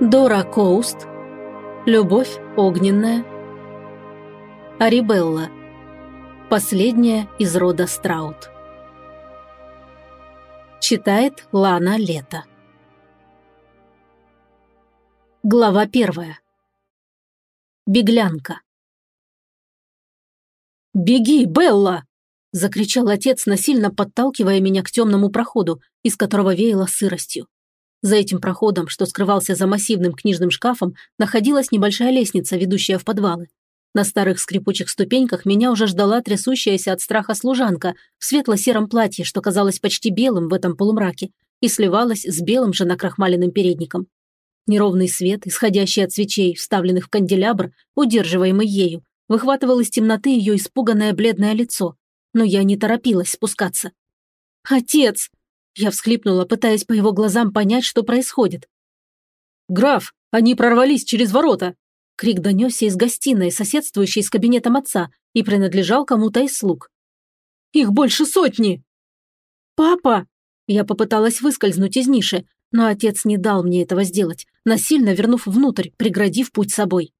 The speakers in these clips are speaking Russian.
Дора Коуст. Любовь огненная. Арибелла. Последняя из рода Страут. Читает Лана Лето. Глава первая. Беглянка. «Беги, Белла!» – закричал отец, насильно подталкивая меня к темному проходу, из которого веяло сыростью. За этим проходом, что скрывался за массивным книжным шкафом, находилась небольшая лестница, ведущая в подвалы. На старых скрипучих ступеньках меня уже ждала трясущаяся от страха служанка в светло-сером платье, что казалось почти белым в этом полумраке, и сливалась с белым же накрахмаленным передником. Неровный свет, исходящий от свечей, вставленных в канделябр, удерживаемый ею, выхватывал из темноты ее испуганное бледное лицо, но я не торопилась спускаться. «Отец!» Я всхлипнула, пытаясь по его глазам понять, что происходит. «Граф, они прорвались через ворота!» Крик донесся из гостиной, соседствующей с кабинетом отца, и принадлежал кому-то из слуг. «Их больше сотни!» «Папа!» Я попыталась выскользнуть из ниши, но отец не дал мне этого сделать, насильно вернув внутрь, преградив путь собой.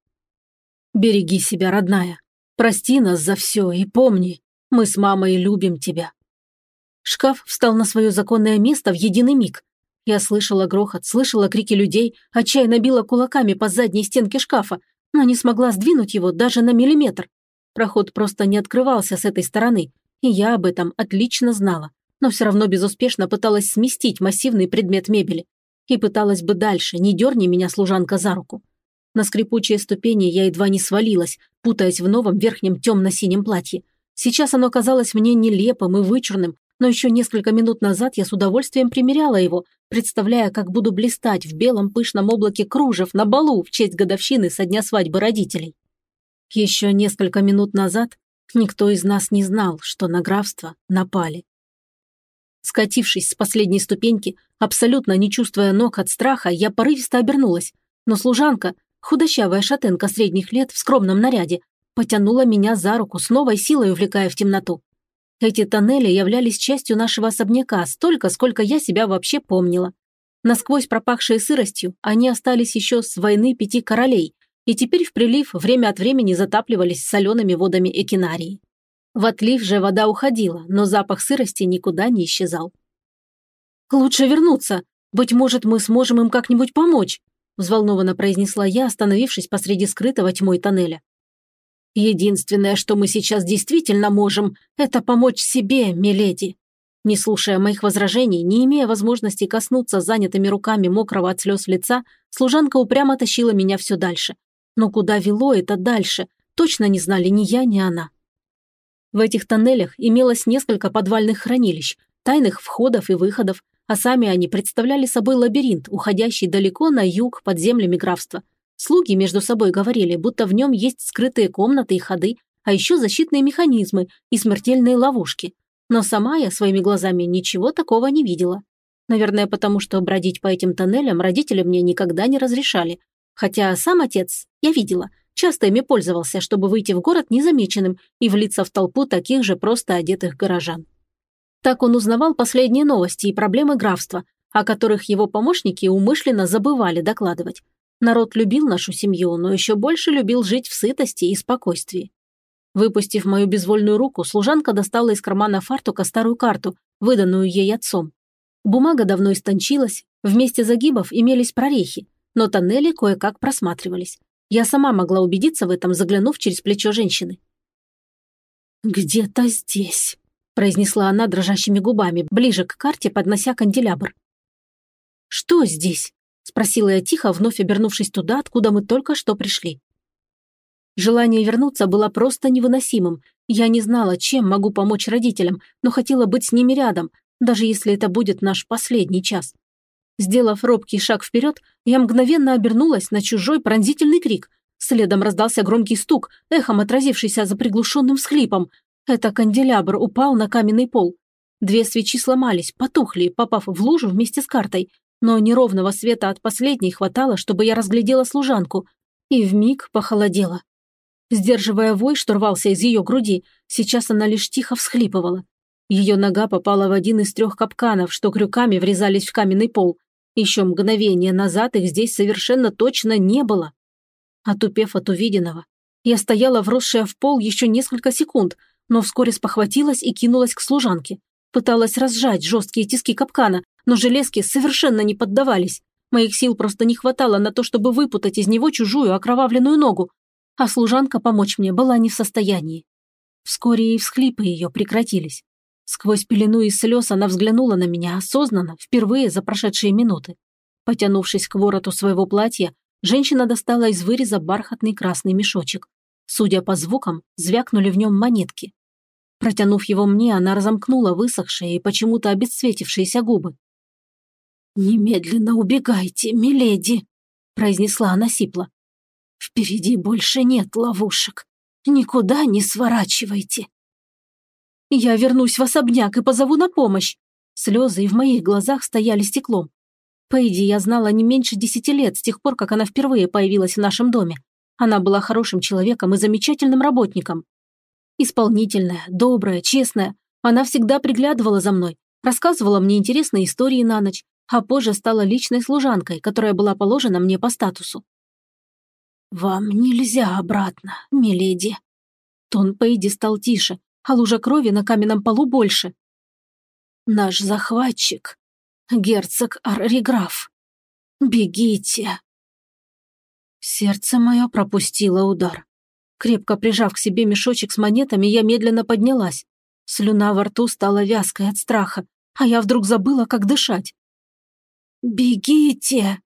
«Береги себя, родная. Прости нас за все и помни, мы с мамой любим тебя. Шкаф встал на свое законное место в единый миг. Я слышала грохот, слышала крики людей, отчаянно била кулаками по задней стенке шкафа, но не смогла сдвинуть его даже на миллиметр. Проход просто не открывался с этой стороны, и я об этом отлично знала, но все равно безуспешно пыталась сместить массивный предмет мебели. И пыталась бы дальше, не дерни меня служанка за руку. На скрипучие ступени я едва не свалилась, путаясь в новом верхнем темно-синем платье. Сейчас оно казалось мне нелепым и вычурным, но еще несколько минут назад я с удовольствием примеряла его, представляя, как буду блистать в белом пышном облаке кружев на балу в честь годовщины со дня свадьбы родителей. Еще несколько минут назад никто из нас не знал, что на графство напали. Скатившись с последней ступеньки, абсолютно не чувствуя ног от страха, я порывисто обернулась, но служанка, худощавая шатенка средних лет в скромном наряде, потянула меня за руку, с новой силой увлекая в темноту. Эти тоннели являлись частью нашего особняка столько, сколько я себя вообще помнила. Насквозь пропахшие сыростью, они остались еще с войны пяти королей, и теперь в прилив время от времени затапливались солеными водами экинарии. В отлив же вода уходила, но запах сырости никуда не исчезал. «Лучше вернуться. Быть может, мы сможем им как-нибудь помочь», взволнованно произнесла я, остановившись посреди скрытого тьмой тоннеля. Единственное, что мы сейчас действительно можем, это помочь себе, миледи. Не слушая моих возражений, не имея возможности коснуться занятыми руками мокрого от слез лица, служанка упрямо тащила меня все дальше. Но куда вело это дальше, точно не знали ни я, ни она. В этих тоннелях имелось несколько подвальных хранилищ, тайных входов и выходов, а сами они представляли собой лабиринт, уходящий далеко на юг под землями графства, Слуги между собой говорили, будто в нем есть скрытые комнаты и ходы, а еще защитные механизмы и смертельные ловушки. Но сама я своими глазами ничего такого не видела. Наверное, потому что бродить по этим тоннелям родители мне никогда не разрешали. Хотя сам отец, я видела, часто ими пользовался, чтобы выйти в город незамеченным и влиться в толпу таких же просто одетых горожан. Так он узнавал последние новости и проблемы графства, о которых его помощники умышленно забывали докладывать. Народ любил нашу семью, но еще больше любил жить в сытости и спокойствии. Выпустив мою безвольную руку, служанка достала из кармана фартука старую карту, выданную ей отцом. Бумага давно истончилась, вместе загибов имелись прорехи, но тоннели кое-как просматривались. Я сама могла убедиться в этом, заглянув через плечо женщины. «Где-то здесь», – произнесла она дрожащими губами, ближе к карте, поднося канделябр. «Что здесь?» – спросила я тихо, вновь обернувшись туда, откуда мы только что пришли. Желание вернуться было просто невыносимым. Я не знала, чем могу помочь родителям, но хотела быть с ними рядом, даже если это будет наш последний час. Сделав робкий шаг вперед, я мгновенно обернулась на чужой пронзительный крик. Следом раздался громкий стук, эхом отразившийся за приглушенным всхлипом. Это канделябр упал на каменный пол. Две свечи сломались, потухли, попав в лужу вместе с картой, но неровного света от последней хватало, чтобы я разглядела служанку, и вмиг похолодела. Сдерживая вой, что рвался из ее груди, сейчас она лишь тихо всхлипывала. Ее нога попала в один из трех капканов, что крюками врезались в каменный пол. Еще мгновение назад их здесь совершенно точно не было. Отупев от увиденного, я стояла вросшая в пол еще несколько секунд, но вскоре спохватилась и кинулась к служанке. Пыталась разжать жесткие тиски капкана, но железки совершенно не поддавались. Моих сил просто не хватало на то, чтобы выпутать из него чужую окровавленную ногу, а служанка помочь мне была не в состоянии. Вскоре и всхлипы ее прекратились. Сквозь пелену из слез она взглянула на меня осознанно, впервые за прошедшие минуты. Потянувшись к вороту своего платья, женщина достала из выреза бархатный красный мешочек. Судя по звукам, звякнули в нем монетки. Протянув его мне, она разомкнула высохшие и почему-то обесцветившиеся губы. «Немедленно убегайте, миледи!» – произнесла она сипло. «Впереди больше нет ловушек. Никуда не сворачивайте!» «Я вернусь в особняк и позову на помощь!» Слезы и в моих глазах стояли стеклом. Пейди я знала не меньше десяти лет с тех пор, как она впервые появилась в нашем доме. Она была хорошим человеком и замечательным работником. Исполнительная, добрая, честная. Она всегда приглядывала за мной, рассказывала мне интересные истории на ночь, а позже стала личной служанкой, которая была положена мне по статусу. «Вам нельзя обратно, миледи». Тон Пейди стал тише, а лужа крови на каменном полу больше. «Наш захватчик, герцог Арриграф. Бегите!» Сердце мое пропустило удар. Крепко прижав к себе мешочек с монетами, я медленно поднялась. Слюна во рту стала вязкой от страха, а я вдруг забыла, как дышать. «Бегите!»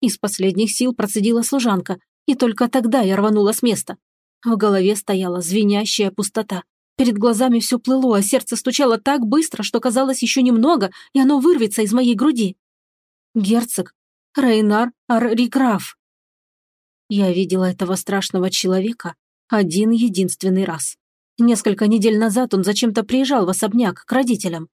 Из последних сил процедила служанка, и только тогда я рванула с места. В голове стояла звенящая пустота. Перед глазами все плыло, а сердце стучало так быстро, что казалось еще немного, и оно вырвется из моей груди. Герцог Рейнар Арриграф. Я видела этого страшного человека один единственный раз. Несколько недель назад он зачем-то приезжал в особняк к родителям.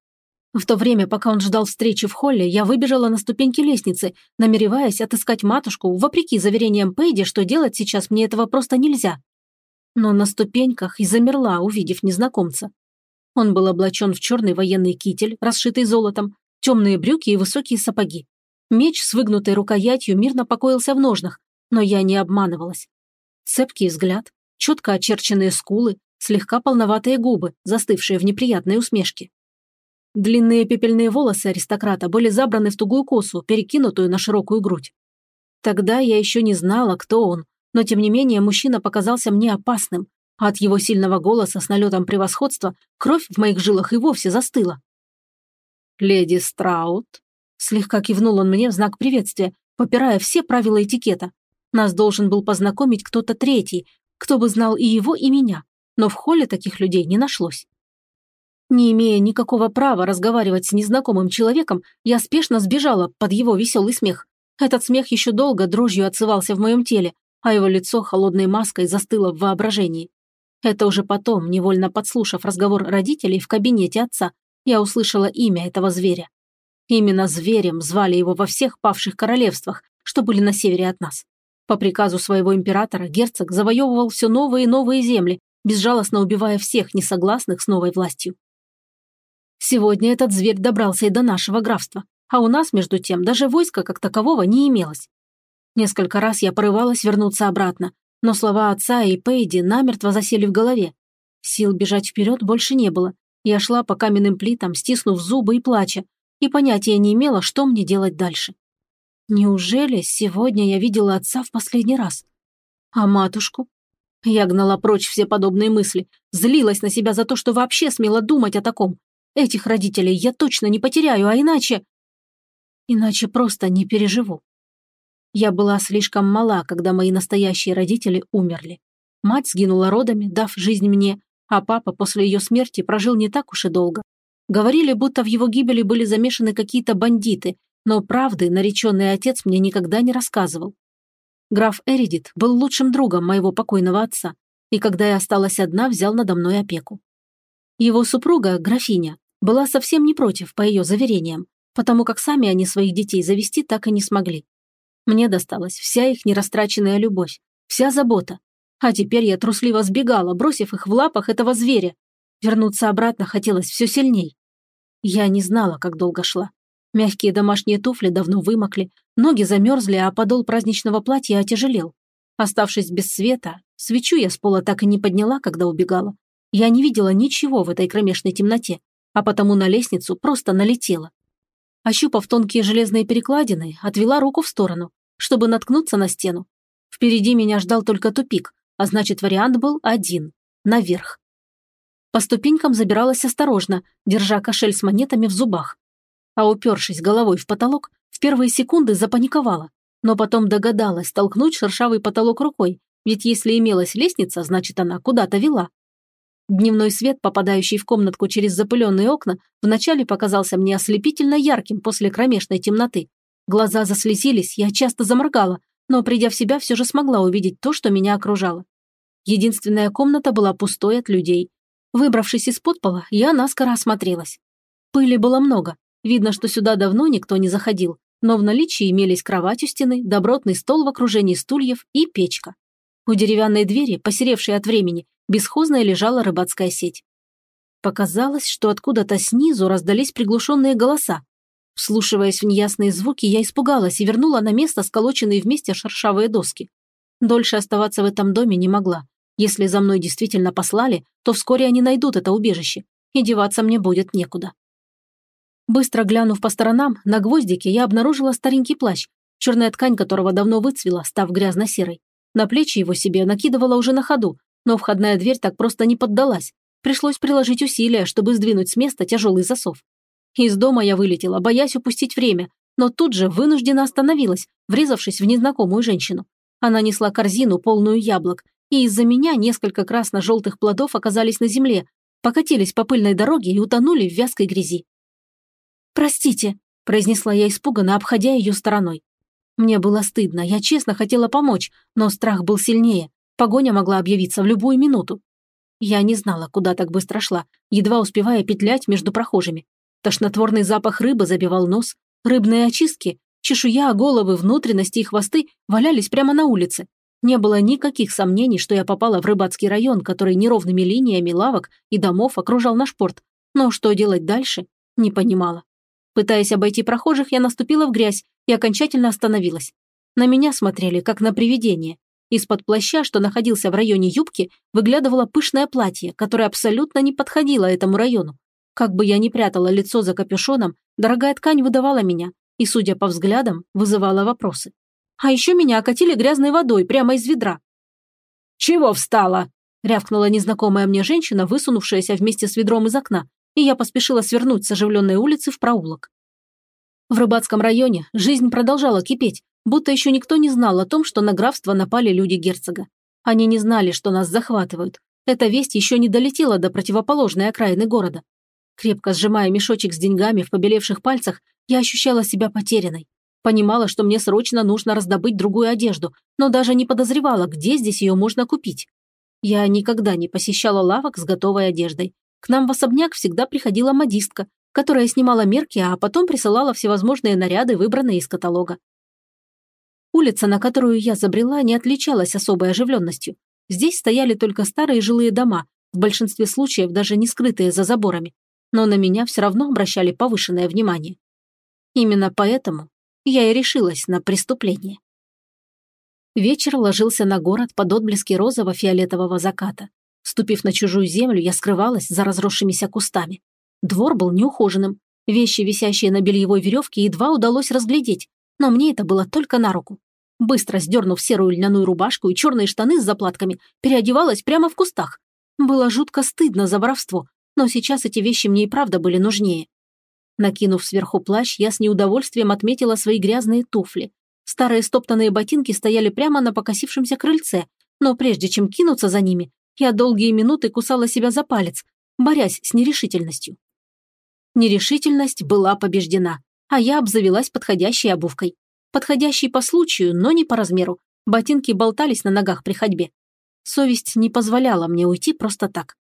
В то время, пока он ждал встречи в холле, я выбежала на ступеньки лестницы, намереваясь отыскать матушку, вопреки заверениям Пейди, что делать сейчас мне этого просто нельзя. Но на ступеньках и замерла, увидев незнакомца. Он был облачен в черный военный китель, расшитый золотом, темные брюки и высокие сапоги. Меч с выгнутой рукоятью мирно покоился в ножнах, но я не обманывалась. Цепкий взгляд, четко очерченные скулы, слегка полноватые губы, застывшие в неприятной усмешке. Длинные пепельные волосы аристократа были забраны в тугую косу, перекинутую на широкую грудь. Тогда я еще не знала, кто он, но тем не менее мужчина показался мне опасным, а от его сильного голоса с налетом превосходства кровь в моих жилах и вовсе застыла. «Леди Страут», – слегка кивнул он мне в знак приветствия, попирая все правила этикета. Нас должен был познакомить кто-то третий, кто бы знал и его, и меня, но в холле таких людей не нашлось. Не имея никакого права разговаривать с незнакомым человеком, я спешно сбежала под его веселый смех. Этот смех еще долго дрожью отзывался в моем теле, а его лицо холодной маской застыло в воображении. Это уже потом, невольно подслушав разговор родителей в кабинете отца, я услышала имя этого зверя. Именно зверем звали его во всех павших королевствах, что были на севере от нас. По приказу своего императора герцог завоевывал все новые и новые земли, безжалостно убивая всех несогласных с новой властью. Сегодня этот зверь добрался и до нашего графства, а у нас, между тем, даже войска как такового не имелось. Несколько раз я порывалась вернуться обратно, но слова отца и Пейди намертво засели в голове. Сил бежать вперед больше не было. Я шла по каменным плитам, стиснув зубы и плача, и понятия не имела, что мне делать дальше. Неужели сегодня я видела отца в последний раз? А матушку? Я гнала прочь все подобные мысли, злилась на себя за то, что вообще смела думать о таком, Этих родителей я точно не потеряю, а иначе... Иначе просто не переживу. Я была слишком мала, когда мои настоящие родители умерли. Мать сгинула родами, дав жизнь мне, а папа после ее смерти прожил не так уж и долго. Говорили, будто в его гибели были замешаны какие-то бандиты, но правды нареченный отец мне никогда не рассказывал. Граф Эридит был лучшим другом моего покойного отца, и когда я осталась одна, взял надо мной опеку. Его супруга, графиня, была совсем не против, по ее заверениям, потому как сами они своих детей завести так и не смогли. Мне досталась вся их нерастраченная любовь, вся забота. А теперь я трусливо сбегала, бросив их в лапах этого зверя. Вернуться обратно хотелось все сильней. Я не знала, как долго шла. Мягкие домашние туфли давно вымокли, ноги замерзли, а подол праздничного платья отяжелел. Оставшись без света, свечу я с пола так и не подняла, когда убегала. Я не видела ничего в этой кромешной темноте, а потому на лестницу просто налетела. Ощупав тонкие железные перекладины, отвела руку в сторону, чтобы наткнуться на стену. Впереди меня ждал только тупик, а значит вариант был один – наверх. По ступенькам забиралась осторожно, держа кошель с монетами в зубах а упершись головой в потолок, в первые секунды запаниковала, но потом догадалась толкнуть шершавый потолок рукой, ведь если имелась лестница, значит она куда-то вела. Дневной свет, попадающий в комнатку через запыленные окна, вначале показался мне ослепительно ярким после кромешной темноты. Глаза заслезились, я часто заморгала, но, придя в себя, все же смогла увидеть то, что меня окружало. Единственная комната была пустой от людей. Выбравшись из подпола, я наскоро осмотрелась. Пыли было много, Видно, что сюда давно никто не заходил, но в наличии имелись кровать у стены, добротный стол в окружении стульев и печка. У деревянной двери, посеревшей от времени, бесхозная лежала рыбацкая сеть. Показалось, что откуда-то снизу раздались приглушенные голоса. Вслушиваясь в неясные звуки, я испугалась и вернула на место сколоченные вместе шершавые доски. Дольше оставаться в этом доме не могла. Если за мной действительно послали, то вскоре они найдут это убежище, и деваться мне будет некуда. Быстро глянув по сторонам, на гвоздике я обнаружила старенький плащ, черная ткань которого давно выцвела, став грязно-серой. На плечи его себе накидывала уже на ходу, но входная дверь так просто не поддалась. Пришлось приложить усилия, чтобы сдвинуть с места тяжелый засов. Из дома я вылетела, боясь упустить время, но тут же вынуждена остановилась, врезавшись в незнакомую женщину. Она несла корзину, полную яблок, и из-за меня несколько красно-желтых плодов оказались на земле, покатились по пыльной дороге и утонули в вязкой грязи. «Простите», – произнесла я испуганно, обходя ее стороной. Мне было стыдно, я честно хотела помочь, но страх был сильнее. Погоня могла объявиться в любую минуту. Я не знала, куда так быстро шла, едва успевая петлять между прохожими. Тошнотворный запах рыбы забивал нос, рыбные очистки, чешуя, головы, внутренности и хвосты валялись прямо на улице. Не было никаких сомнений, что я попала в рыбацкий район, который неровными линиями лавок и домов окружал наш порт. Но что делать дальше, не понимала. Пытаясь обойти прохожих, я наступила в грязь и окончательно остановилась. На меня смотрели, как на привидение. Из-под плаща, что находился в районе юбки, выглядывало пышное платье, которое абсолютно не подходило этому району. Как бы я ни прятала лицо за капюшоном, дорогая ткань выдавала меня и, судя по взглядам, вызывала вопросы. А еще меня окатили грязной водой прямо из ведра. «Чего встала?» – рявкнула незнакомая мне женщина, высунувшаяся вместе с ведром из окна, и я поспешила свернуть с оживленной улицы в проулок. В рыбацком районе жизнь продолжала кипеть, будто еще никто не знал о том, что на графство напали люди герцога. Они не знали, что нас захватывают. Эта весть еще не долетела до противоположной окраины города. Крепко сжимая мешочек с деньгами в побелевших пальцах, я ощущала себя потерянной. Понимала, что мне срочно нужно раздобыть другую одежду, но даже не подозревала, где здесь ее можно купить. Я никогда не посещала лавок с готовой одеждой, к нам в особняк всегда приходила модистка, которая снимала мерки, а потом присылала всевозможные наряды, выбранные из каталога. Улица, на которую я забрела, не отличалась особой оживленностью. Здесь стояли только старые жилые дома, в большинстве случаев даже не скрытые за заборами. Но на меня все равно обращали повышенное внимание. Именно поэтому я и решилась на преступление. Вечер ложился на город под отблески розово-фиолетового заката. Ступив на чужую землю, я скрывалась за разросшимися кустами. Двор был неухоженным. Вещи, висящие на бельевой веревке, едва удалось разглядеть, но мне это было только на руку. Быстро сдернув серую льняную рубашку и черные штаны с заплатками, переодевалась прямо в кустах. Было жутко стыдно за воровство, но сейчас эти вещи мне и правда были нужнее. Накинув сверху плащ, я с неудовольствием отметила свои грязные туфли. Старые стоптанные ботинки стояли прямо на покосившемся крыльце, но прежде чем кинуться за ними, я долгие минуты кусала себя за палец, борясь с нерешительностью. Нерешительность была побеждена, а я обзавелась подходящей обувкой. Подходящей по случаю, но не по размеру. Ботинки болтались на ногах при ходьбе. Совесть не позволяла мне уйти просто так.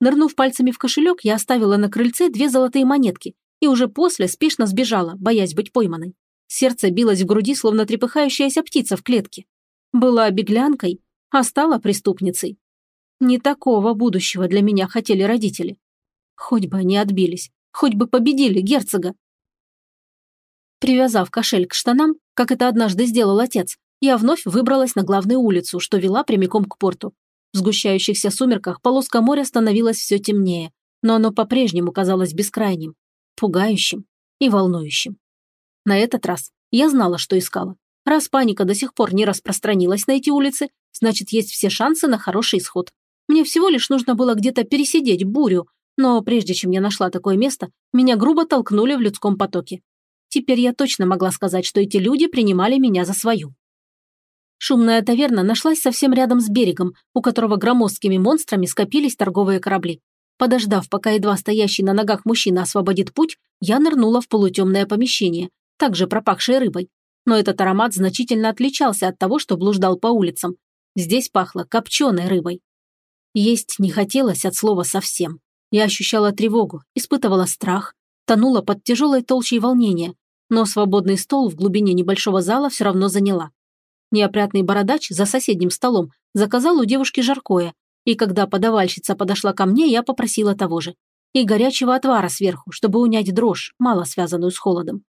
Нырнув пальцами в кошелек, я оставила на крыльце две золотые монетки и уже после спешно сбежала, боясь быть пойманной. Сердце билось в груди, словно трепыхающаяся птица в клетке. Была беглянкой, а стала преступницей. Не такого будущего для меня хотели родители. Хоть бы они отбились, хоть бы победили герцога. Привязав кошель к штанам, как это однажды сделал отец, я вновь выбралась на главную улицу, что вела прямиком к порту. В сгущающихся сумерках полоска моря становилась все темнее, но оно по-прежнему казалось бескрайним, пугающим и волнующим. На этот раз я знала, что искала. Раз паника до сих пор не распространилась на эти улицы, значит, есть все шансы на хороший исход. Мне всего лишь нужно было где-то пересидеть бурю, но прежде чем я нашла такое место, меня грубо толкнули в людском потоке. Теперь я точно могла сказать, что эти люди принимали меня за свою. Шумная таверна нашлась совсем рядом с берегом, у которого громоздкими монстрами скопились торговые корабли. Подождав, пока едва стоящий на ногах мужчина освободит путь, я нырнула в полутемное помещение, также пропахшее рыбой. Но этот аромат значительно отличался от того, что блуждал по улицам. Здесь пахло копченой рыбой. Есть не хотелось от слова совсем. Я ощущала тревогу, испытывала страх, тонула под тяжелой толщей волнения, но свободный стол в глубине небольшого зала все равно заняла. Неопрятный бородач за соседним столом заказал у девушки жаркое, и когда подавальщица подошла ко мне, я попросила того же. И горячего отвара сверху, чтобы унять дрожь, мало связанную с холодом.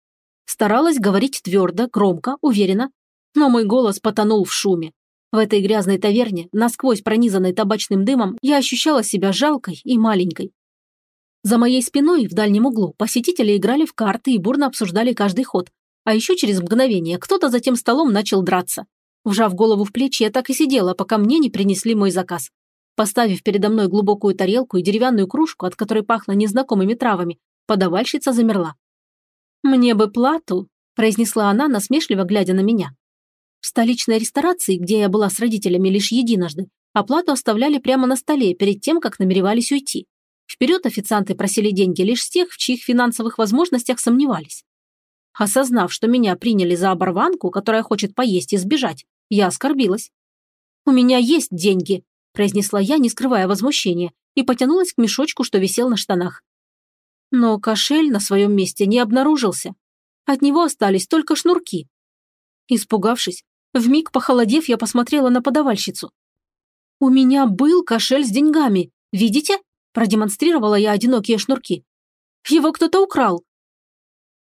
Старалась говорить твердо, громко, уверенно, но мой голос потонул в шуме. В этой грязной таверне, насквозь пронизанной табачным дымом, я ощущала себя жалкой и маленькой. За моей спиной в дальнем углу посетители играли в карты и бурно обсуждали каждый ход. А еще через мгновение кто-то за тем столом начал драться. Вжав голову в плечи, я так и сидела, пока мне не принесли мой заказ. Поставив передо мной глубокую тарелку и деревянную кружку, от которой пахло незнакомыми травами, подавальщица замерла. «Мне бы плату», – произнесла она, насмешливо глядя на меня. В столичной ресторации, где я была с родителями лишь единожды, оплату оставляли прямо на столе перед тем, как намеревались уйти. Вперед официанты просили деньги лишь с тех, в чьих финансовых возможностях сомневались. Осознав, что меня приняли за оборванку, которая хочет поесть и сбежать, я оскорбилась. «У меня есть деньги», произнесла я, не скрывая возмущения, и потянулась к мешочку, что висел на штанах. Но кошель на своем месте не обнаружился. От него остались только шнурки. Испугавшись, вмиг похолодев, я посмотрела на подавальщицу. «У меня был кошель с деньгами, видите?» Продемонстрировала я одинокие шнурки. «Его кто-то украл».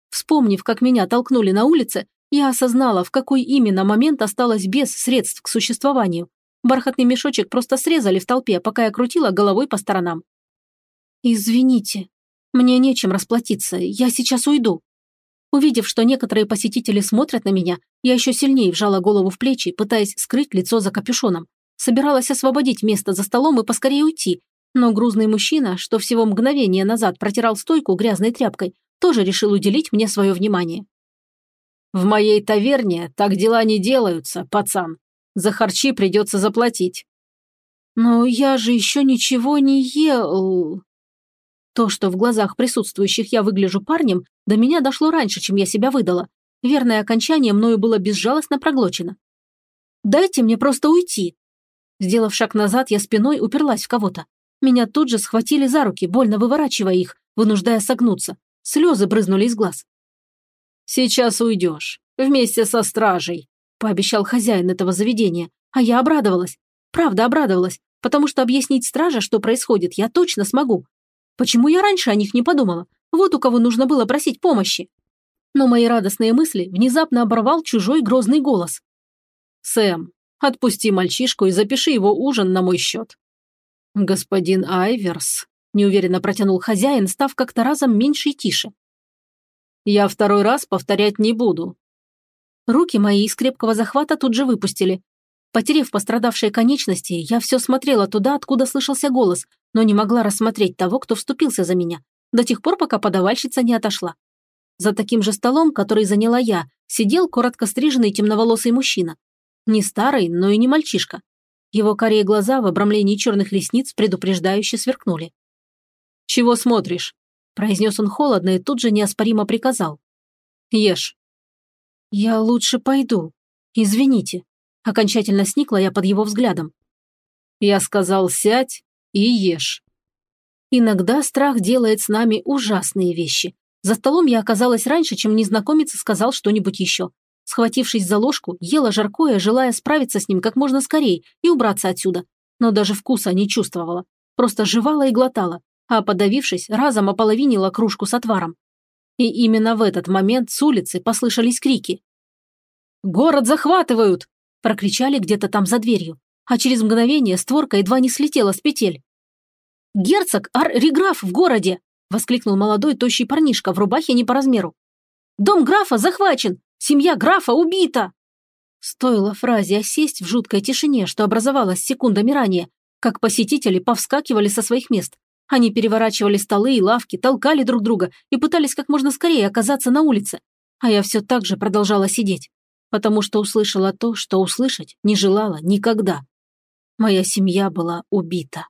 Вспомнив, как меня толкнули на улице, я осознала, в какой именно момент осталась без средств к существованию. Бархатный мешочек просто срезали в толпе, пока я крутила головой по сторонам. «Извините, мне нечем расплатиться, я сейчас уйду». Увидев, что некоторые посетители смотрят на меня, я еще сильнее вжала голову в плечи, пытаясь скрыть лицо за капюшоном. Собиралась освободить место за столом и поскорее уйти, но грузный мужчина, что всего мгновение назад протирал стойку грязной тряпкой, тоже решил уделить мне свое внимание. «В моей таверне так дела не делаются, пацан», за харчи придется заплатить». «Но я же еще ничего не ел...» То, что в глазах присутствующих я выгляжу парнем, до меня дошло раньше, чем я себя выдала. Верное окончание мною было безжалостно проглочено. «Дайте мне просто уйти!» Сделав шаг назад, я спиной уперлась в кого-то. Меня тут же схватили за руки, больно выворачивая их, вынуждая согнуться. Слезы брызнули из глаз. «Сейчас уйдешь, вместе со стражей», пообещал хозяин этого заведения, а я обрадовалась. Правда, обрадовалась, потому что объяснить страже, что происходит, я точно смогу. Почему я раньше о них не подумала? Вот у кого нужно было просить помощи. Но мои радостные мысли внезапно оборвал чужой грозный голос. «Сэм, отпусти мальчишку и запиши его ужин на мой счет». «Господин Айверс», – неуверенно протянул хозяин, став как-то разом меньше и тише. «Я второй раз повторять не буду. Руки мои из крепкого захвата тут же выпустили. Потерев пострадавшие конечности, я все смотрела туда, откуда слышался голос, но не могла рассмотреть того, кто вступился за меня, до тех пор, пока подавальщица не отошла. За таким же столом, который заняла я, сидел коротко стриженный темноволосый мужчина. Не старый, но и не мальчишка. Его карие глаза в обрамлении черных ресниц предупреждающе сверкнули. «Чего смотришь?» – произнес он холодно и тут же неоспоримо приказал. «Ешь». «Я лучше пойду. Извините». Окончательно сникла я под его взглядом. «Я сказал, сядь и ешь». Иногда страх делает с нами ужасные вещи. За столом я оказалась раньше, чем незнакомец сказал что-нибудь еще. Схватившись за ложку, ела жаркое, желая справиться с ним как можно скорее и убраться отсюда. Но даже вкуса не чувствовала. Просто жевала и глотала, а, подавившись, разом ополовинила кружку с отваром. И именно в этот момент с улицы послышались крики. «Город захватывают!» – прокричали где-то там за дверью, а через мгновение створка едва не слетела с петель. «Герцог Ар-Реграф в городе!» – воскликнул молодой тощий парнишка в рубахе не по размеру. «Дом графа захвачен! Семья графа убита!» Стоило фразе осесть в жуткой тишине, что образовалась секундами ранее, как посетители повскакивали со своих мест. Они переворачивали столы и лавки, толкали друг друга и пытались как можно скорее оказаться на улице. А я все так же продолжала сидеть, потому что услышала то, что услышать не желала никогда. Моя семья была убита.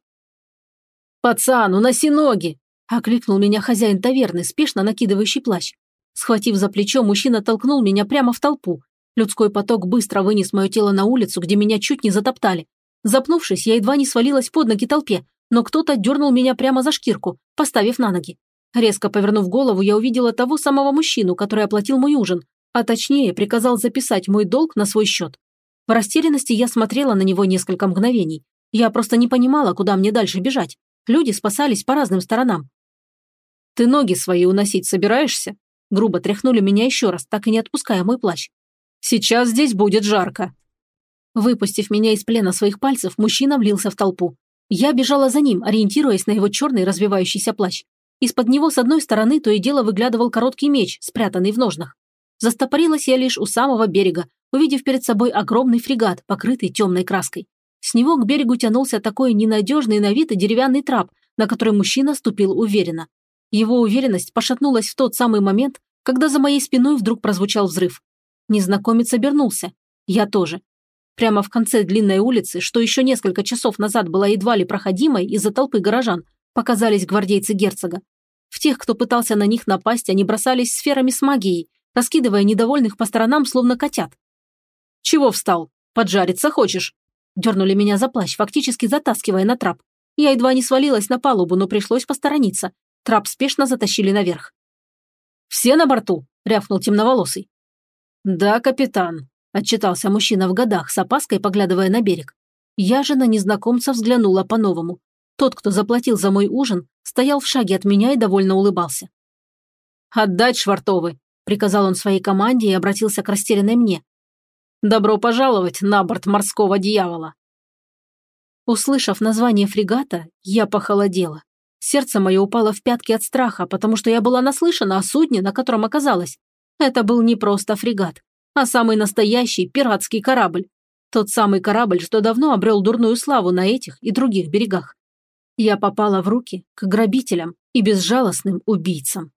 «Пацан, уноси ноги!» – окликнул меня хозяин таверны, спешно накидывающий плащ. Схватив за плечо, мужчина толкнул меня прямо в толпу, Людской поток быстро вынес мое тело на улицу, где меня чуть не затоптали. Запнувшись, я едва не свалилась под ноги толпе, но кто-то дернул меня прямо за шкирку, поставив на ноги. Резко повернув голову, я увидела того самого мужчину, который оплатил мой ужин, а точнее приказал записать мой долг на свой счет. В растерянности я смотрела на него несколько мгновений. Я просто не понимала, куда мне дальше бежать. Люди спасались по разным сторонам. «Ты ноги свои уносить собираешься?» Грубо тряхнули меня еще раз, так и не отпуская мой плащ. Сейчас здесь будет жарко». Выпустив меня из плена своих пальцев, мужчина влился в толпу. Я бежала за ним, ориентируясь на его черный развивающийся плащ. Из-под него с одной стороны то и дело выглядывал короткий меч, спрятанный в ножнах. Застопорилась я лишь у самого берега, увидев перед собой огромный фрегат, покрытый темной краской. С него к берегу тянулся такой ненадежный на вид и деревянный трап, на который мужчина ступил уверенно. Его уверенность пошатнулась в тот самый момент, когда за моей спиной вдруг прозвучал взрыв. Незнакомец обернулся. Я тоже. Прямо в конце длинной улицы, что еще несколько часов назад была едва ли проходимой из-за толпы горожан, показались гвардейцы герцога. В тех, кто пытался на них напасть, они бросались сферами с магией, раскидывая недовольных по сторонам, словно котят. «Чего встал? Поджариться хочешь?» Дернули меня за плащ, фактически затаскивая на трап. Я едва не свалилась на палубу, но пришлось посторониться. Трап спешно затащили наверх. «Все на борту?» – рявкнул темноволосый. «Да, капитан», – отчитался мужчина в годах, с опаской поглядывая на берег. Я же на незнакомца взглянула по-новому. Тот, кто заплатил за мой ужин, стоял в шаге от меня и довольно улыбался. «Отдать швартовы», – приказал он своей команде и обратился к растерянной мне. «Добро пожаловать на борт морского дьявола». Услышав название фрегата, я похолодела. Сердце мое упало в пятки от страха, потому что я была наслышана о судне, на котором оказалась. Это был не просто фрегат, а самый настоящий пиратский корабль. Тот самый корабль, что давно обрел дурную славу на этих и других берегах. Я попала в руки к грабителям и безжалостным убийцам.